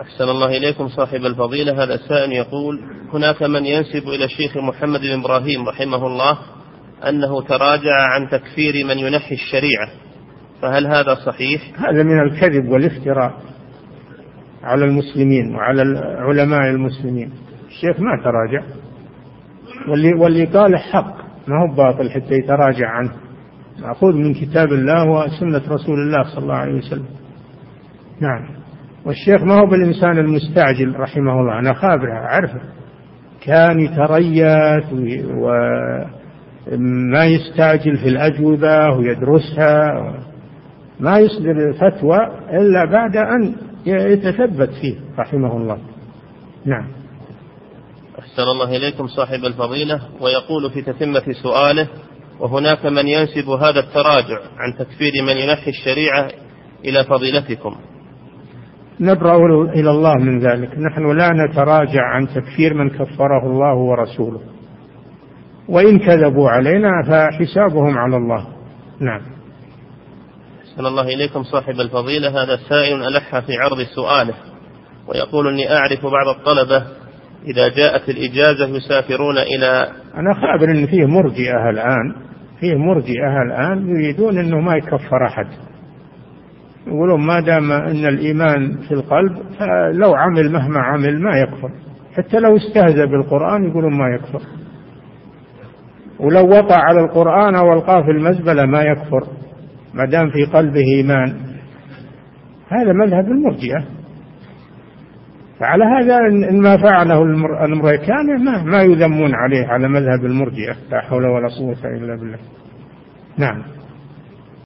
أحسن الله إليكم صاحب الفضيلة. هذا السائل يقول هناك من ينسب إلى الشيخ محمد بن إبراهيم رحمه الله أنه تراجع عن تكفير من ينحي الشريعة. فهل هذا صحيح؟ هذا من الكذب والافتراء على المسلمين وعلى علماء المسلمين. الشيخ ما تراجع. واللي واللي قال حق ما هو باطل حتى يتراجع عنه. مأخوذ من كتاب الله وسنة رسول الله صلى الله عليه وسلم. نعم. والشيخ ما هو بالإنسان المستعجل رحمه الله أنا خابره أعرفه. كان يتريث وما يستعجل في الأجوبة ويدرسها. ما يصدر فتوى إلا بعد أن يتثبت فيه رحمه الله. نعم. أحسن الله إليكم صاحب الفضيلة. ويقول في تتمة سؤاله وهناك من ينسب هذا التراجع عن تكفير من ينحي الشريعة إلى فضيلتكم. نبرأ إلى الله من ذلك. نحن لا نتراجع عن تكفير من كفره الله ورسوله. وإن كذبوا علينا فحسابهم على الله. نعم. أحسن الله إليكم صاحب الفضيلة. هذا سائل ألح في عرض سؤاله ويقول أني أعرف بعض الطلبة إذا جاءت الإجازة يسافرون إلى أنا خابر أن فيه مرجئة الآن. فيه مرجئة الآن يريدون أنه ما يكفر أحد. يقولون ما دام أن الإيمان في القلب فلو عمل مهما عمل ما يكفر. حتى لو استهزأ بالقرآن يقولون ما يكفر. ولو وقع على القرآن أو ألقاه في المزبلة ما يكفر ما دام في قلبه إيمان. هذا مذهب المرجئة. فعلى هذا إن ما فعله الأمريكان ما, ما يذمون عليه على مذهب المرجئة. لا حول ولا قوة إلا بالله. نعم.